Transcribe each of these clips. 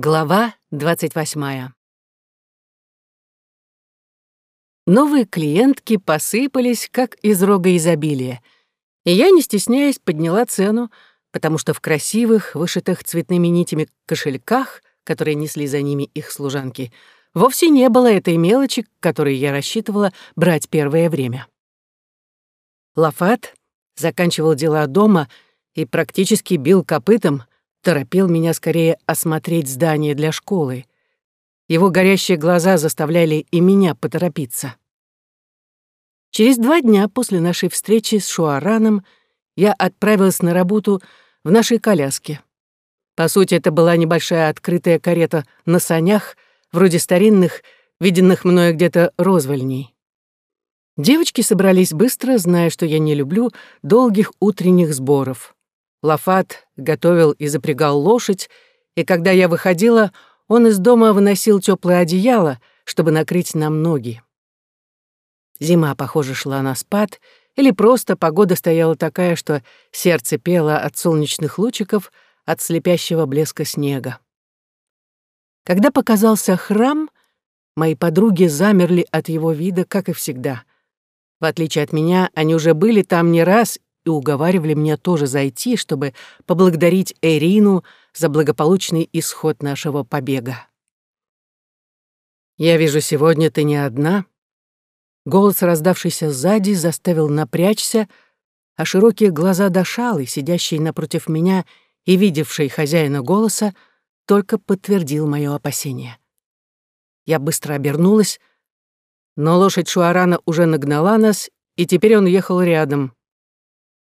Глава 28. Новые клиентки посыпались, как из рога изобилия, и я, не стесняясь, подняла цену, потому что в красивых, вышитых цветными нитями кошельках, которые несли за ними их служанки, вовсе не было этой мелочи, которой я рассчитывала брать первое время. Лафат заканчивал дела дома и практически бил копытом, торопил меня скорее осмотреть здание для школы. Его горящие глаза заставляли и меня поторопиться. Через два дня после нашей встречи с Шуараном я отправилась на работу в нашей коляске. По сути, это была небольшая открытая карета на санях, вроде старинных, виденных мною где-то розвольней. Девочки собрались быстро, зная, что я не люблю долгих утренних сборов. Лафат готовил и запрягал лошадь, и когда я выходила, он из дома выносил теплое одеяло, чтобы накрыть нам ноги. Зима, похоже, шла на спад, или просто погода стояла такая, что сердце пело от солнечных лучиков, от слепящего блеска снега. Когда показался храм, мои подруги замерли от его вида, как и всегда. В отличие от меня, они уже были там не раз и уговаривали меня тоже зайти, чтобы поблагодарить Эрину за благополучный исход нашего побега. «Я вижу, сегодня ты не одна». Голос, раздавшийся сзади, заставил напрячься, а широкие глаза Дашалы, сидящие напротив меня и видевший хозяина голоса, только подтвердил мое опасение. Я быстро обернулась, но лошадь Шуарана уже нагнала нас, и теперь он ехал рядом.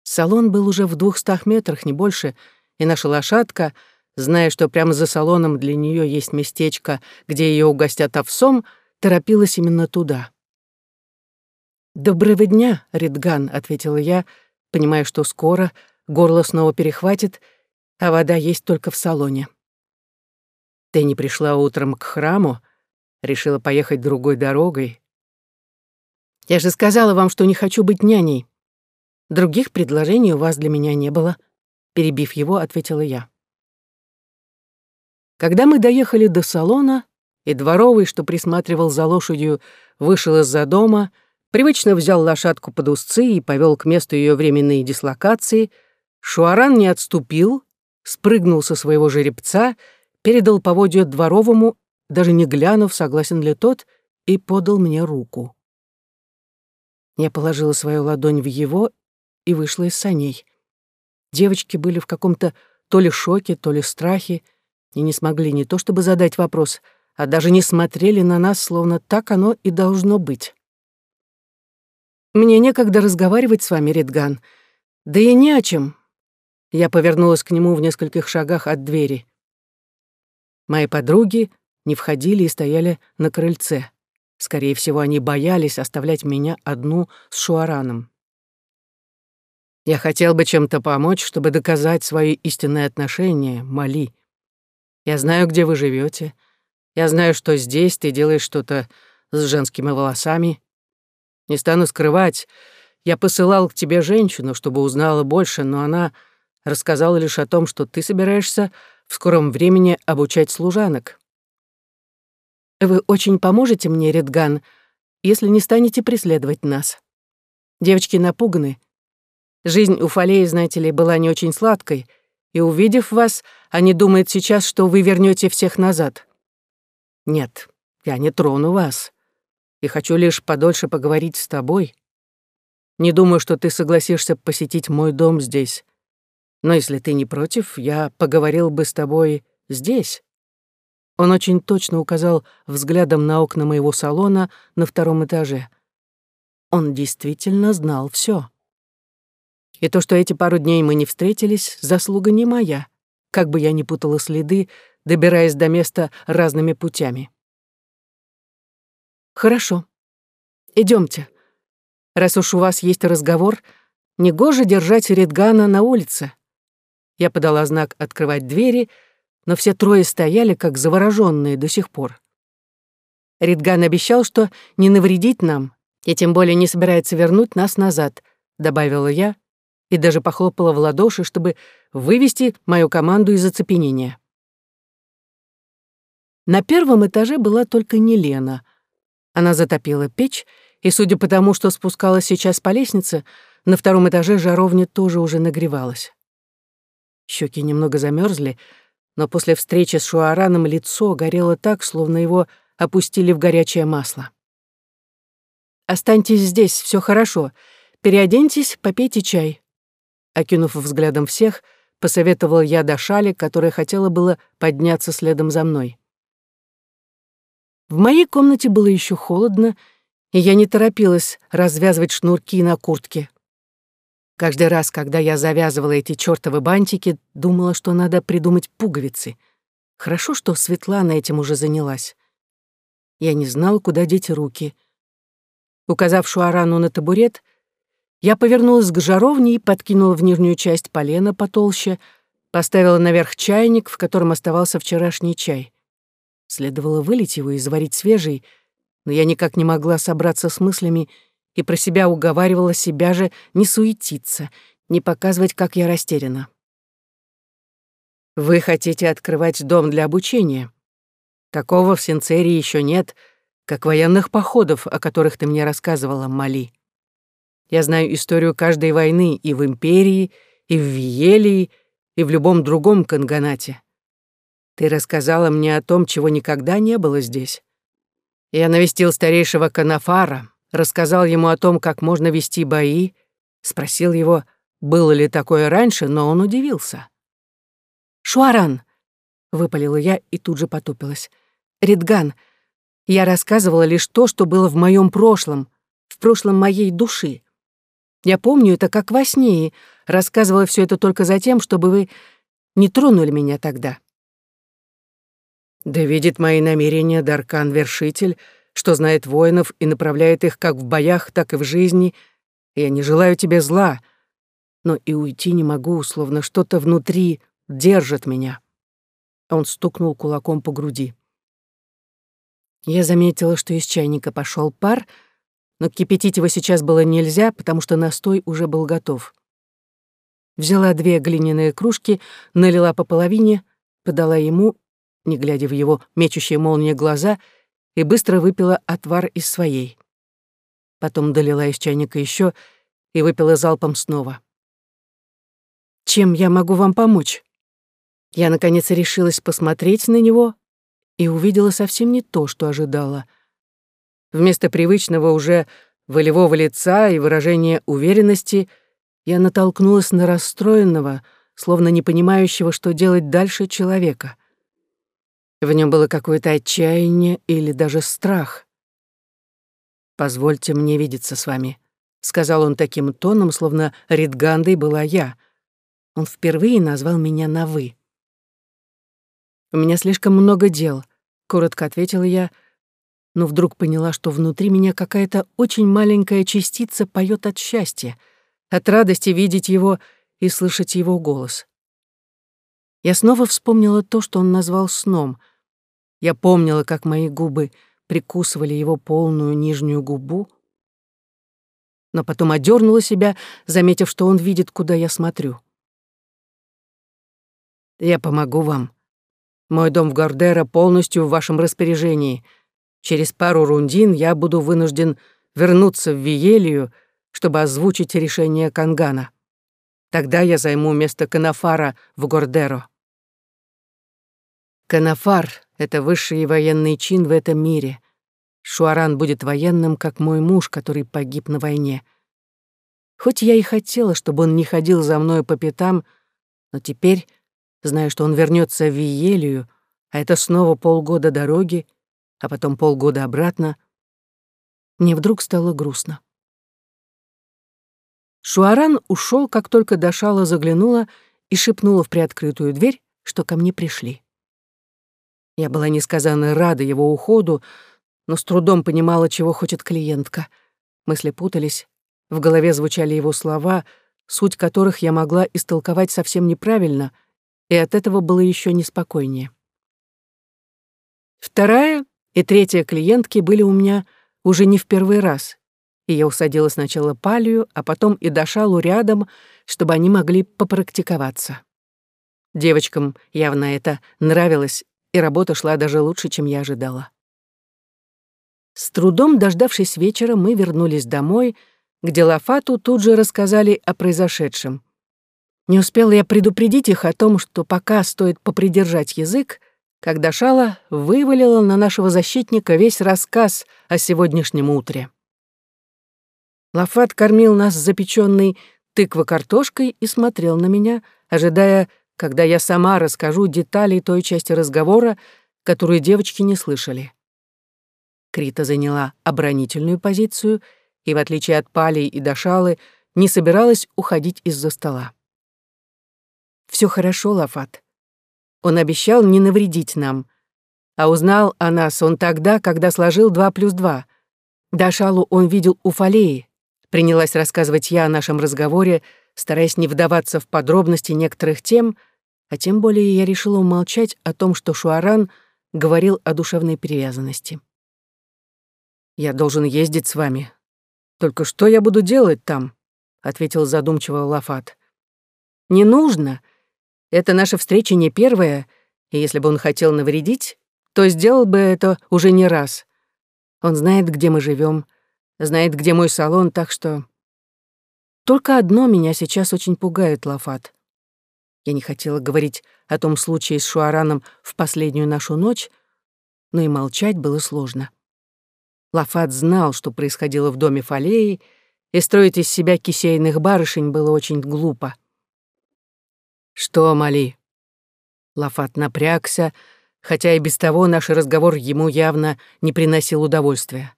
Салон был уже в двухстах метрах, не больше, и наша лошадка, зная, что прямо за салоном для нее есть местечко, где ее угостят овсом, торопилась именно туда. «Доброго дня, Ридган», — ответила я, понимая, что скоро горло снова перехватит, а вода есть только в салоне. «Ты не пришла утром к храму? Решила поехать другой дорогой?» «Я же сказала вам, что не хочу быть няней», Других предложений у вас для меня не было», — перебив его, ответила я. Когда мы доехали до салона, и дворовый, что присматривал за лошадью, вышел из-за дома, привычно взял лошадку под узцы и повел к месту ее временной дислокации, Шуаран не отступил, спрыгнул со своего жеребца, передал поводья дворовому, даже не глянув, согласен ли тот, и подал мне руку. Я положила свою ладонь в его и вышла из саней. Девочки были в каком-то то ли шоке, то ли страхе, и не смогли не то чтобы задать вопрос, а даже не смотрели на нас, словно так оно и должно быть. «Мне некогда разговаривать с вами, Редган. Да и не о чем». Я повернулась к нему в нескольких шагах от двери. Мои подруги не входили и стояли на крыльце. Скорее всего, они боялись оставлять меня одну с Шуараном. Я хотел бы чем-то помочь, чтобы доказать свои истинные отношения, Мали. Я знаю, где вы живете. Я знаю, что здесь ты делаешь что-то с женскими волосами. Не стану скрывать, я посылал к тебе женщину, чтобы узнала больше, но она рассказала лишь о том, что ты собираешься в скором времени обучать служанок. Вы очень поможете мне, Редган, если не станете преследовать нас. Девочки напуганы, Жизнь у Фалеи, знаете ли, была не очень сладкой, и, увидев вас, они думают сейчас, что вы вернете всех назад. Нет, я не трону вас, и хочу лишь подольше поговорить с тобой. Не думаю, что ты согласишься посетить мой дом здесь. Но если ты не против, я поговорил бы с тобой здесь». Он очень точно указал взглядом на окна моего салона на втором этаже. Он действительно знал все. И то, что эти пару дней мы не встретились, заслуга не моя, как бы я ни путала следы, добираясь до места разными путями. Хорошо. Идемте. Раз уж у вас есть разговор, негоже держать Редгана на улице. Я подала знак открывать двери, но все трое стояли как завороженные до сих пор. Ридган обещал, что не навредит нам, и тем более не собирается вернуть нас назад, добавила я, и даже похлопала в ладоши, чтобы вывести мою команду из оцепенения. На первом этаже была только не Лена. Она затопила печь, и, судя по тому, что спускалась сейчас по лестнице, на втором этаже жаровня тоже уже нагревалась. Щеки немного замерзли, но после встречи с Шуараном лицо горело так, словно его опустили в горячее масло. «Останьтесь здесь, все хорошо. Переоденьтесь, попейте чай». Окинув взглядом всех, посоветовал я до шали, которая хотела было подняться следом за мной. В моей комнате было еще холодно, и я не торопилась развязывать шнурки на куртке. Каждый раз, когда я завязывала эти чёртовы бантики, думала, что надо придумать пуговицы. Хорошо, что Светлана этим уже занялась. Я не знала, куда деть руки. Указав Шуарану на табурет, я повернулась к жаровне и подкинула в нижнюю часть полена потолще, поставила наверх чайник, в котором оставался вчерашний чай. Следовало вылить его и заварить свежий, но я никак не могла собраться с мыслями и про себя уговаривала себя же не суетиться, не показывать, как я растеряна. «Вы хотите открывать дом для обучения? Такого в Синцерии еще нет, как военных походов, о которых ты мне рассказывала, Мали. Я знаю историю каждой войны и в Империи, и в Виелии, и в любом другом канганате. Ты рассказала мне о том, чего никогда не было здесь. Я навестил старейшего Канафара, рассказал ему о том, как можно вести бои, спросил его, было ли такое раньше, но он удивился. «Шуаран!» — выпалила я и тут же потупилась. «Ридган, я рассказывала лишь то, что было в моем прошлом, в прошлом моей души. Я помню это как во сне и рассказывала все это только за тем, чтобы вы не тронули меня тогда». «Да видит мои намерения Даркан-вершитель», что знает воинов и направляет их как в боях, так и в жизни. Я не желаю тебе зла, но и уйти не могу, словно что-то внутри держит меня». Он стукнул кулаком по груди. Я заметила, что из чайника пошел пар, но кипятить его сейчас было нельзя, потому что настой уже был готов. Взяла две глиняные кружки, налила по половине, подала ему, не глядя в его мечущие молнии глаза — и быстро выпила отвар из своей. Потом долила из чайника еще и выпила залпом снова. «Чем я могу вам помочь?» Я, наконец, решилась посмотреть на него и увидела совсем не то, что ожидала. Вместо привычного уже волевого лица и выражения уверенности я натолкнулась на расстроенного, словно не понимающего, что делать дальше человека — в нем было какое-то отчаяние или даже страх. «Позвольте мне видеться с вами», — сказал он таким тоном, словно Ридгандой была я. Он впервые назвал меня на «вы». «У меня слишком много дел», — коротко ответила я, но вдруг поняла, что внутри меня какая-то очень маленькая частица поет от счастья, от радости видеть его и слышать его голос. Я снова вспомнила то, что он назвал сном — я помнила, как мои губы прикусывали его полную нижнюю губу, но потом одернула себя, заметив, что он видит, куда я смотрю. «Я помогу вам. Мой дом в Гордера полностью в вашем распоряжении. Через пару рундин я буду вынужден вернуться в Виелию, чтобы озвучить решение Кангана. Тогда я займу место Канафара в Гордеро». Канафар — это высший военный чин в этом мире. Шуаран будет военным, как мой муж, который погиб на войне. Хоть я и хотела, чтобы он не ходил за мной по пятам, но теперь, зная, что он вернется в Виелию, а это снова полгода дороги, а потом полгода обратно, мне вдруг стало грустно. Шуаран ушел, как только Дашала заглянула и шепнула в приоткрытую дверь, что ко мне пришли. Я была несказанно рада его уходу, но с трудом понимала, чего хочет клиентка. Мысли путались, в голове звучали его слова, суть которых я могла истолковать совсем неправильно, и от этого было еще неспокойнее. Вторая и третья клиентки были у меня уже не в первый раз, и я усадила сначала Палию, а потом и Дашалу рядом, чтобы они могли попрактиковаться. Девочкам явно это нравилось, и работа шла даже лучше, чем я ожидала. С трудом дождавшись вечера, мы вернулись домой, где Лафату тут же рассказали о произошедшем. Не успела я предупредить их о том, что пока стоит попридержать язык, когда Шала вывалила на нашего защитника весь рассказ о сегодняшнем утре. Лафат кормил нас запеченной тыква картошкой и смотрел на меня, ожидая, когда я сама расскажу детали той части разговора, которую девочки не слышали. Крита заняла оборонительную позицию и, в отличие от Пали и Дашалы, не собиралась уходить из-за стола. Все хорошо, Лафат. Он обещал не навредить нам. А узнал о нас он тогда, когда сложил два плюс два. Дашалу он видел у Фалеи. Принялась рассказывать я о нашем разговоре, стараясь не вдаваться в подробности некоторых тем, а тем более я решила умолчать о том, что Шуаран говорил о душевной привязанности. «Я должен ездить с вами. Только что я буду делать там?» — ответил задумчиво Лафат. «Не нужно. Это наша встреча не первая, и если бы он хотел навредить, то сделал бы это уже не раз. Он знает, где мы живем, знает, где мой салон, так что... Только одно меня сейчас очень пугает, Лафат. Я не хотела говорить о том случае с Шуараном в последнюю нашу ночь, но и молчать было сложно. Лафат знал, что происходило в доме Фалеи, и строить из себя кисейных барышень было очень глупо. «Что, Мали?» Лафат напрягся, хотя и без того наш разговор ему явно не приносил удовольствия.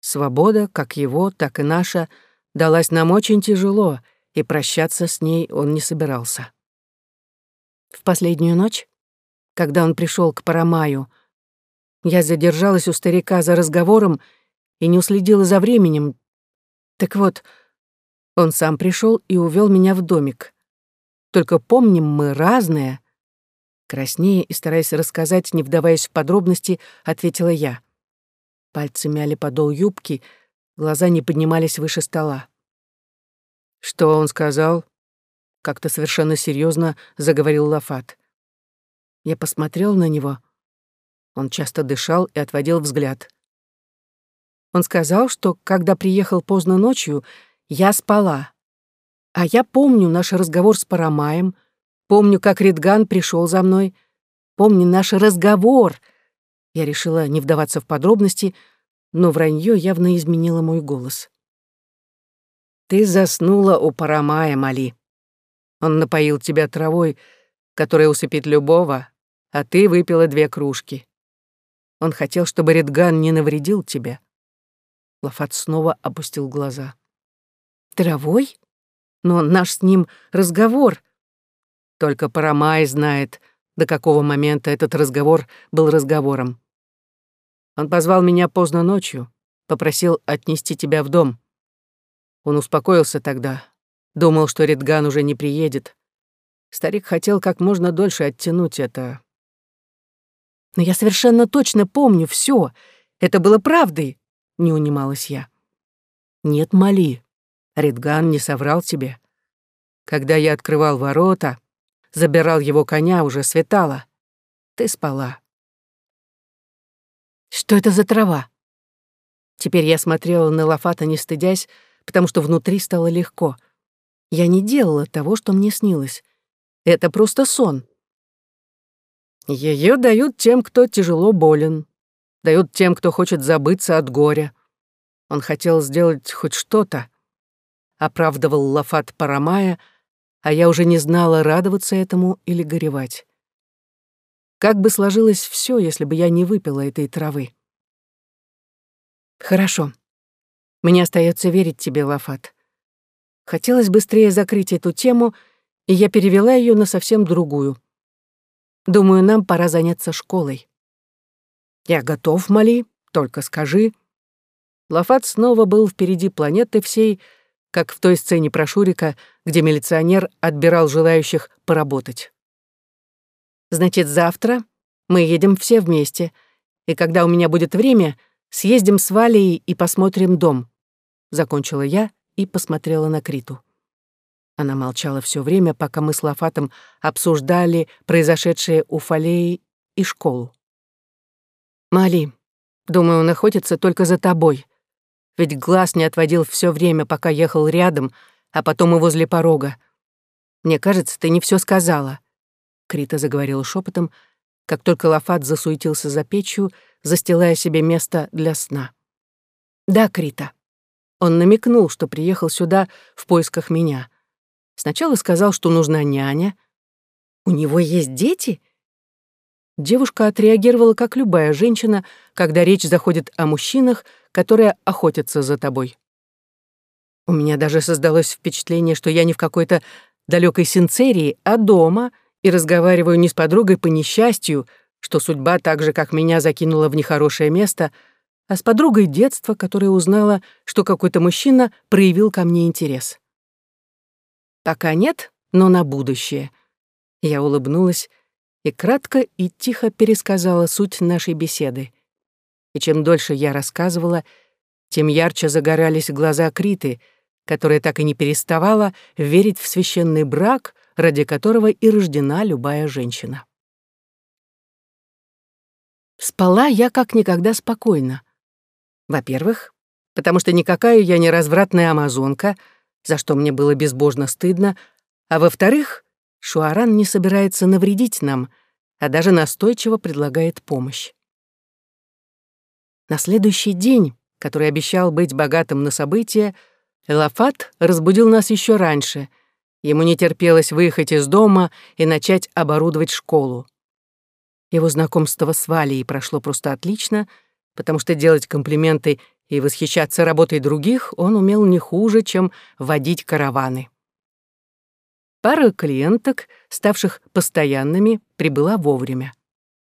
Свобода, как его, так и наша, далась нам очень тяжело, и прощаться с ней он не собирался. В последнюю ночь, когда он пришел к Парамаю, я задержалась у старика за разговором и не уследила за временем. Так вот, он сам пришел и увел меня в домик. Только помним мы разное. Краснее и стараясь рассказать, не вдаваясь в подробности, ответила я. Пальцы мяли подол юбки, глаза не поднимались выше стола. «Что он сказал?» Как-то совершенно серьезно заговорил Лафат. Я посмотрел на него. Он часто дышал и отводил взгляд. Он сказал, что, когда приехал поздно ночью, я спала. А я помню наш разговор с Парамаем, помню, как Ридган пришел за мной, помню наш разговор. Я решила не вдаваться в подробности, но вранье явно изменило мой голос. «Ты заснула у Парамая, Мали. Он напоил тебя травой, которая усыпит любого, а ты выпила две кружки. Он хотел, чтобы Редган не навредил тебе». Лафат снова опустил глаза. «Травой?» Но наш с ним разговор... Только Парамай знает, до какого момента этот разговор был разговором. Он позвал меня поздно ночью, попросил отнести тебя в дом. Он успокоился тогда, думал, что Редган уже не приедет. Старик хотел как можно дольше оттянуть это. Но я совершенно точно помню все. Это было правдой, не унималась я. Нет, Мали, Ридган не соврал тебе. Когда я открывал ворота, забирал его коня, уже светало. Ты спала. Что это за трава? Теперь я смотрела на Лафата, не стыдясь, потому что внутри стало легко. Я не делала того, что мне снилось. Это просто сон. Ее дают тем, кто тяжело болен. Дают тем, кто хочет забыться от горя. Он хотел сделать хоть что-то, оправдывал Лафат Парамая, а я уже не знала, радоваться этому или горевать. Как бы сложилось все, если бы я не выпила этой травы? Хорошо. Мне остается верить тебе, Лафат. Хотелось быстрее закрыть эту тему, и я перевела ее на совсем другую. Думаю, нам пора заняться школой. Я готов, Мали, только скажи. Лафат снова был впереди планеты всей, как в той сцене про Шурика, где милиционер отбирал желающих поработать. «Значит, завтра мы едем все вместе, и когда у меня будет время, съездим с Валей и посмотрим дом», — закончила я и посмотрела на Криту. Она молчала все время, пока мы с Лафатом обсуждали произошедшее у Фалеи и школу. «Мали, думаю, он охотится только за тобой. Ведь глаз не отводил все время, пока ехал рядом, а потом и возле порога. Мне кажется, ты не все сказала». Крита заговорила шепотом, как только Лафат засуетился за печью, застилая себе место для сна. «Да, Крита». Он намекнул, что приехал сюда в поисках меня. Сначала сказал, что нужна няня. «У него есть дети?» Девушка отреагировала, как любая женщина, когда речь заходит о мужчинах, которые охотятся за тобой. У меня даже создалось впечатление, что я не в какой-то далекой синцерии, а дома, и разговариваю не с подругой по несчастью, что судьба так же, как меня, закинула в нехорошее место, а с подругой детства, которая узнала, что какой-то мужчина проявил ко мне интерес. Пока нет, но на будущее. Я улыбнулась и кратко и тихо пересказала суть нашей беседы. И чем дольше я рассказывала, тем ярче загорались глаза Криты, которая так и не переставала верить в священный брак, ради которого и рождена любая женщина. Спала я как никогда спокойно. Во-первых, потому что никакая я не развратная амазонка, за что мне было безбожно стыдно, а во-вторых, Шуаран не собирается навредить нам, а даже настойчиво предлагает помощь. На следующий день, который обещал быть богатым на события, Элафат разбудил нас еще раньше. Ему не терпелось выехать из дома и начать оборудовать школу. Его знакомство с Валей прошло просто отлично, потому что делать комплименты и восхищаться работой других он умел не хуже, чем водить караваны. Пара клиенток, ставших постоянными, прибыла вовремя.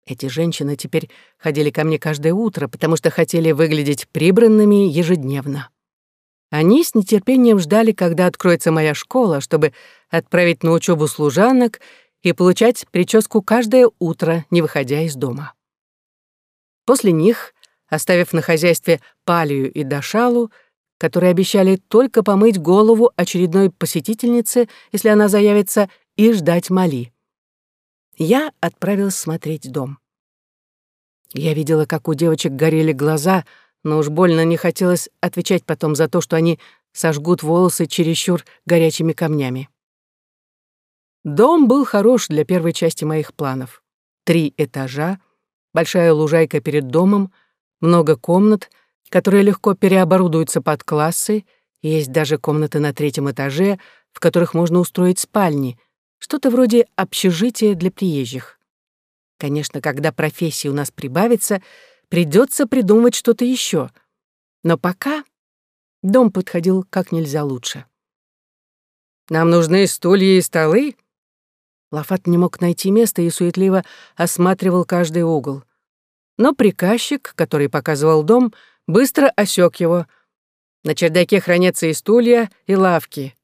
Эти женщины теперь ходили ко мне каждое утро, потому что хотели выглядеть прибранными ежедневно. Они с нетерпением ждали, когда откроется моя школа, чтобы отправить на учебу служанок и получать прическу каждое утро, не выходя из дома. После них, оставив на хозяйстве Палию и Дашалу, которые обещали только помыть голову очередной посетительнице, если она заявится, и ждать Мали. Я отправилась смотреть дом. Я видела, как у девочек горели глаза, но уж больно не хотелось отвечать потом за то, что они сожгут волосы чересчур горячими камнями. Дом был хорош для первой части моих планов. Три этажа, большая лужайка перед домом, много комнат — которые легко переоборудуются под классы, есть даже комнаты на третьем этаже, в которых можно устроить спальни, что-то вроде общежития для приезжих. Конечно, когда профессии у нас прибавится, придется придумать что-то еще. Но пока дом подходил как нельзя лучше. «Нам нужны стулья и столы?» Лафат не мог найти место и суетливо осматривал каждый угол. Но приказчик, который показывал дом, — быстро осек его. На чердаке хранятся и стулья, и лавки.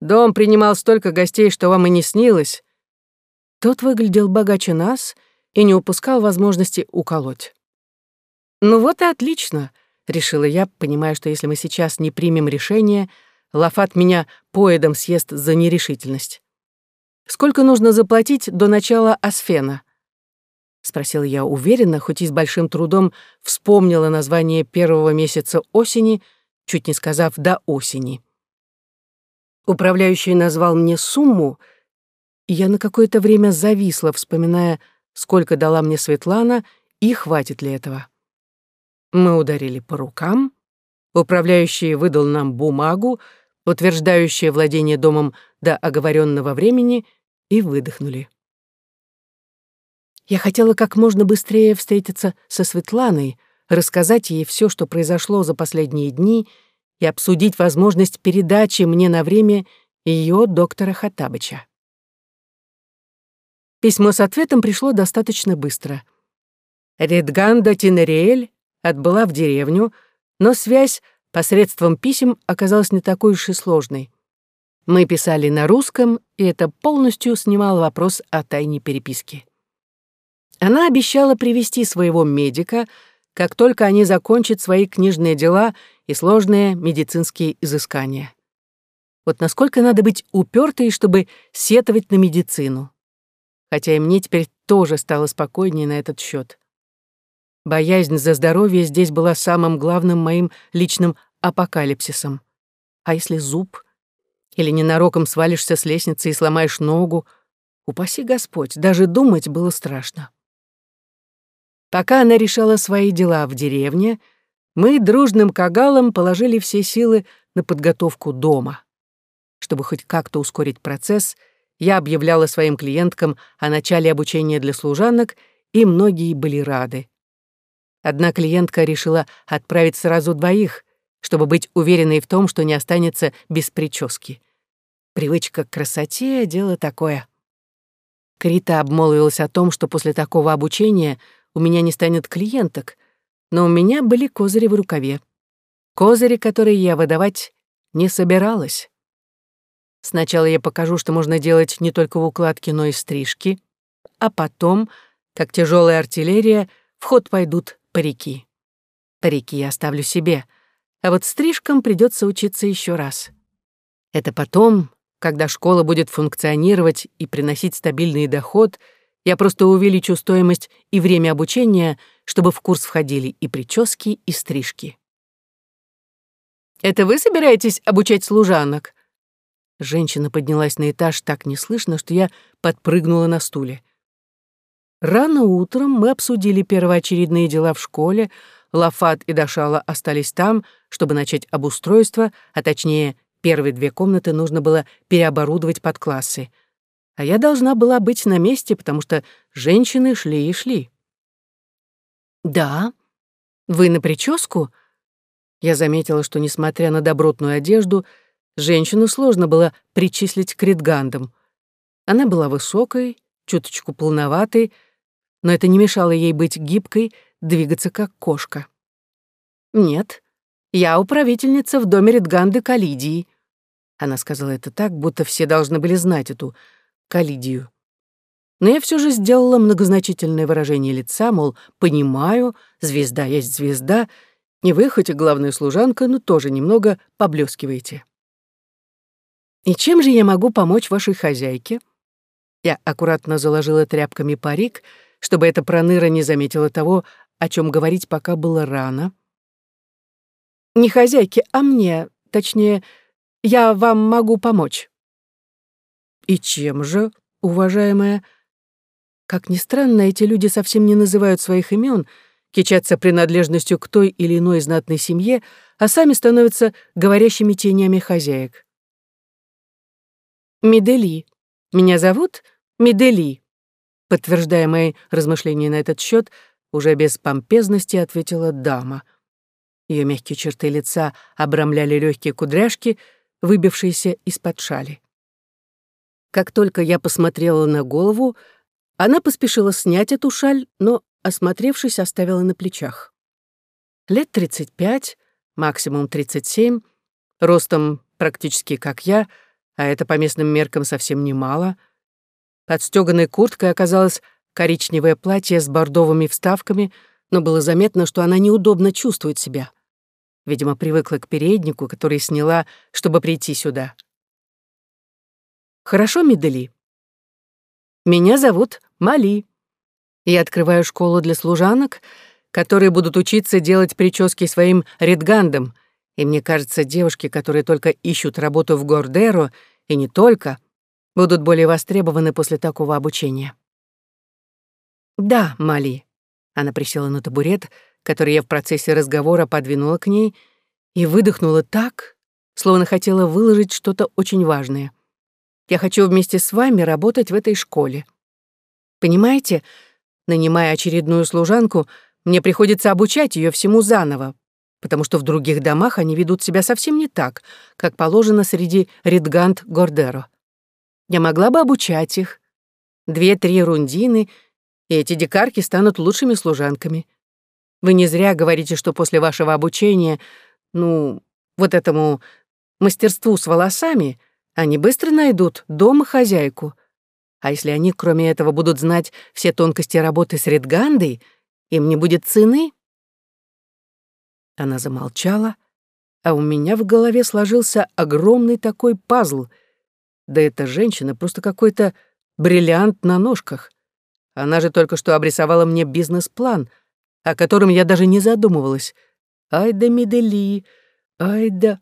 Дом принимал столько гостей, что вам и не снилось. Тот выглядел богаче нас и не упускал возможности уколоть. «Ну вот и отлично», — решила я, понимая, что если мы сейчас не примем решение, Лафат меня поедом съест за нерешительность. «Сколько нужно заплатить до начала Асфена?» — спросила я уверенно, хоть и с большим трудом вспомнила название первого месяца осени, чуть не сказав «до осени». Управляющий назвал мне сумму, и я на какое-то время зависла, вспоминая, сколько дала мне Светлана и хватит ли этого. Мы ударили по рукам, управляющий выдал нам бумагу, утверждающую владение домом до оговоренного времени, и выдохнули. Я хотела как можно быстрее встретиться со Светланой, рассказать ей все, что произошло за последние дни, и обсудить возможность передачи мне на время ее доктора Хатабыча. Письмо с ответом пришло достаточно быстро. Редганда Тинериэль отбыла в деревню, но связь посредством писем оказалась не такой уж и сложной. Мы писали на русском, и это полностью снимало вопрос о тайне переписки. Она обещала привести своего медика, как только они закончат свои книжные дела и сложные медицинские изыскания. Вот насколько надо быть упертой, чтобы сетовать на медицину. хотя и мне теперь тоже стало спокойнее на этот счет. Боязнь за здоровье здесь была самым главным моим личным апокалипсисом. А если зуб? Или ненароком свалишься с лестницы и сломаешь ногу? Упаси Господь, даже думать было страшно. Пока она решала свои дела в деревне, мы дружным кагалом положили все силы на подготовку дома. Чтобы хоть как-то ускорить процесс, я объявляла своим клиенткам о начале обучения для служанок, и многие были рады. Одна клиентка решила отправить сразу двоих, чтобы быть уверенной в том, что не останется без прически. Привычка к красоте — дело такое. Крита обмолвилась о том, что после такого обучения у меня не станет клиенток, но у меня были козыри в рукаве. Козыри, которые я выдавать не собиралась. Сначала я покажу, что можно делать не только в укладке, но и стрижки, а потом, как тяжелая артиллерия, в ход пойдут парики. Парики я оставлю себе, а вот стрижкам придется учиться еще раз. Это потом, когда школа будет функционировать и приносить стабильный доход, я просто увеличу стоимость и время обучения, чтобы в курс входили и прически, и стрижки. «Это вы собираетесь обучать служанок?» Женщина поднялась на этаж так неслышно, что я подпрыгнула на стуле. Рано утром мы обсудили первоочередные дела в школе, Лафат и Дашала остались там, чтобы начать обустройство, а точнее, первые две комнаты нужно было переоборудовать под классы. А я должна была быть на месте, потому что женщины шли и шли. «Да? Вы на прическу?» Я заметила, что, несмотря на добротную одежду, женщину сложно было причислить к редгандам. Она была высокой, чуточку полноватой, но это не мешало ей быть гибкой, двигаться как кошка. «Нет, я управительница в доме Редганды Калидии». Она сказала это так, будто все должны были знать эту Калидию. Но я все же сделала многозначительное выражение лица, мол, понимаю, звезда есть звезда, не вы, хоть и главная служанка, но тоже немного поблескиваете. «И чем же я могу помочь вашей хозяйке?» Я аккуратно заложила тряпками парик — чтобы эта проныра не заметила того, о чем говорить пока было рано. «Не хозяйке, а мне, точнее, я вам могу помочь». «И чем же, уважаемая?» Как ни странно, эти люди совсем не называют своих имен, кичатся принадлежностью к той или иной знатной семье, а сами становятся говорящими тенями хозяек. «Медели. Меня зовут Медели», Подтверждая мои размышления на этот счет, уже без помпезности ответила дама. Ее мягкие черты лица обрамляли легкие кудряшки, выбившиеся из-под шали. Как только я посмотрела на голову, она поспешила снять эту шаль, но, осмотревшись, оставила на плечах. Лет 35, максимум 37, ростом практически как я, а это по местным меркам совсем немало — под стёганой курткой оказалось коричневое платье с бордовыми вставками, но было заметно, что она неудобно чувствует себя. Видимо, привыкла к переднику, который сняла, чтобы прийти сюда. «Хорошо, Медели?» «Меня зовут Мали. Я открываю школу для служанок, которые будут учиться делать прически своим редгандам, и мне кажется, девушки, которые только ищут работу в Гордеро, и не только — будут более востребованы после такого обучения. «Да, Мали». Она присела на табурет, который я в процессе разговора подвинула к ней, и выдохнула так, словно хотела выложить что-то очень важное. «Я хочу вместе с вами работать в этой школе. Понимаете, нанимая очередную служанку, мне приходится обучать ее всему заново, потому что в других домах они ведут себя совсем не так, как положено среди редгант Гордеро. Я могла бы обучать их. Две-три рундины, и эти дикарки станут лучшими служанками. Вы не зря говорите, что после вашего обучения, ну, вот этому мастерству с волосами, они быстро найдут дома хозяйку. А если они, кроме этого, будут знать все тонкости работы с Редгандой, им не будет цены. Она замолчала, а у меня в голове сложился огромный такой пазл — да эта женщина просто какой-то бриллиант на ножках. Она же только что обрисовала мне бизнес-план, о котором я даже не задумывалась. Ай да Медели, ай да...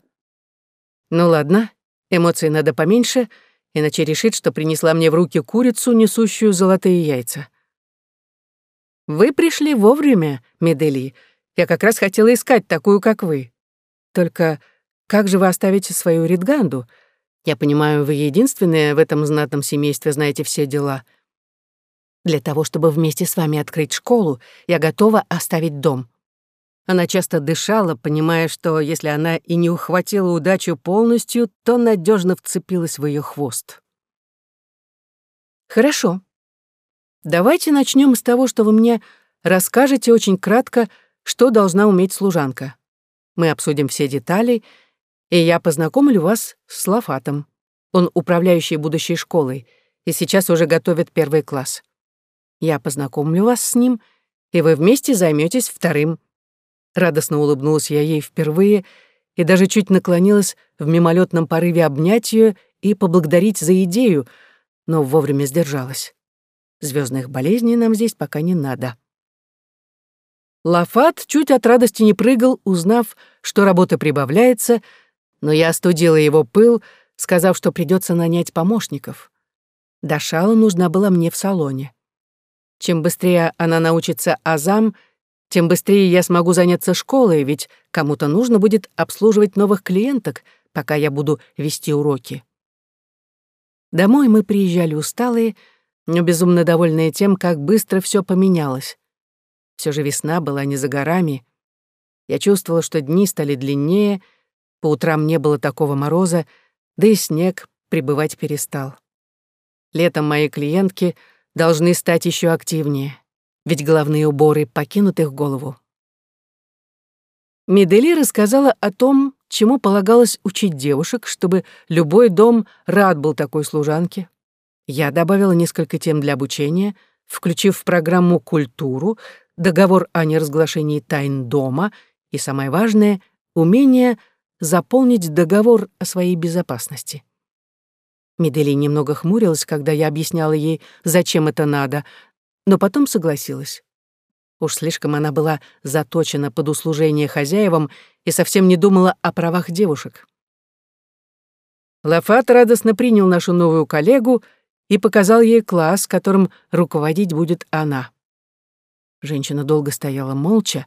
Ну ладно, эмоций надо поменьше, иначе решит, что принесла мне в руки курицу, несущую золотые яйца. Вы пришли вовремя, Медели. Я как раз хотела искать такую, как вы. Только как же вы оставите свою Ридганду? Я понимаю, вы единственная в этом знатном семействе знаете все дела. Для того, чтобы вместе с вами открыть школу, я готова оставить дом. Она часто дышала, понимая, что если она и не ухватила удачу полностью, то надежно вцепилась в ее хвост. Хорошо. Давайте начнем с того, что вы мне расскажете очень кратко, что должна уметь служанка. Мы обсудим все детали — и я познакомлю вас с Лафатом. Он управляющий будущей школой и сейчас уже готовит первый класс. Я познакомлю вас с ним, и вы вместе займетесь вторым». Радостно улыбнулась я ей впервые и даже чуть наклонилась в мимолетном порыве обнять ее и поблагодарить за идею, но вовремя сдержалась. Звездных болезней нам здесь пока не надо. Лафат чуть от радости не прыгал, узнав, что работа прибавляется — но я остудила его пыл, сказав, что придется нанять помощников. Дашала нужна была мне в салоне. Чем быстрее она научится азам, тем быстрее я смогу заняться школой, ведь кому-то нужно будет обслуживать новых клиенток, пока я буду вести уроки. Домой мы приезжали усталые, но безумно довольные тем, как быстро все поменялось. Все же весна была не за горами. Я чувствовала, что дни стали длиннее — по утрам не было такого мороза, да и снег прибывать перестал. Летом мои клиентки должны стать еще активнее, ведь головные уборы покинут их голову. Медели рассказала о том, чему полагалось учить девушек, чтобы любой дом рад был такой служанке. Я добавила несколько тем для обучения, включив в программу культуру, договор о неразглашении тайн дома и, самое важное, умение заполнить договор о своей безопасности. Медели немного хмурилась, когда я объясняла ей, зачем это надо, но потом согласилась. Уж слишком она была заточена под услужение хозяевам и совсем не думала о правах девушек. Лафат радостно принял нашу новую коллегу и показал ей класс, которым руководить будет она. Женщина долго стояла молча,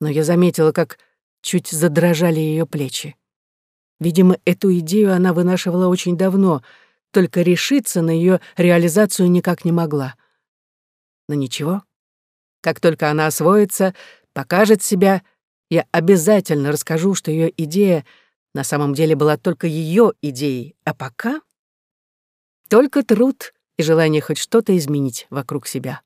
но я заметила, как чуть задрожали ее плечи. Видимо, эту идею она вынашивала очень давно, только решиться на ее реализацию никак не могла. Но ничего. Как только она освоится, покажет себя, я обязательно расскажу, что ее идея на самом деле была только ее идеей, а пока только труд и желание хоть что-то изменить вокруг себя.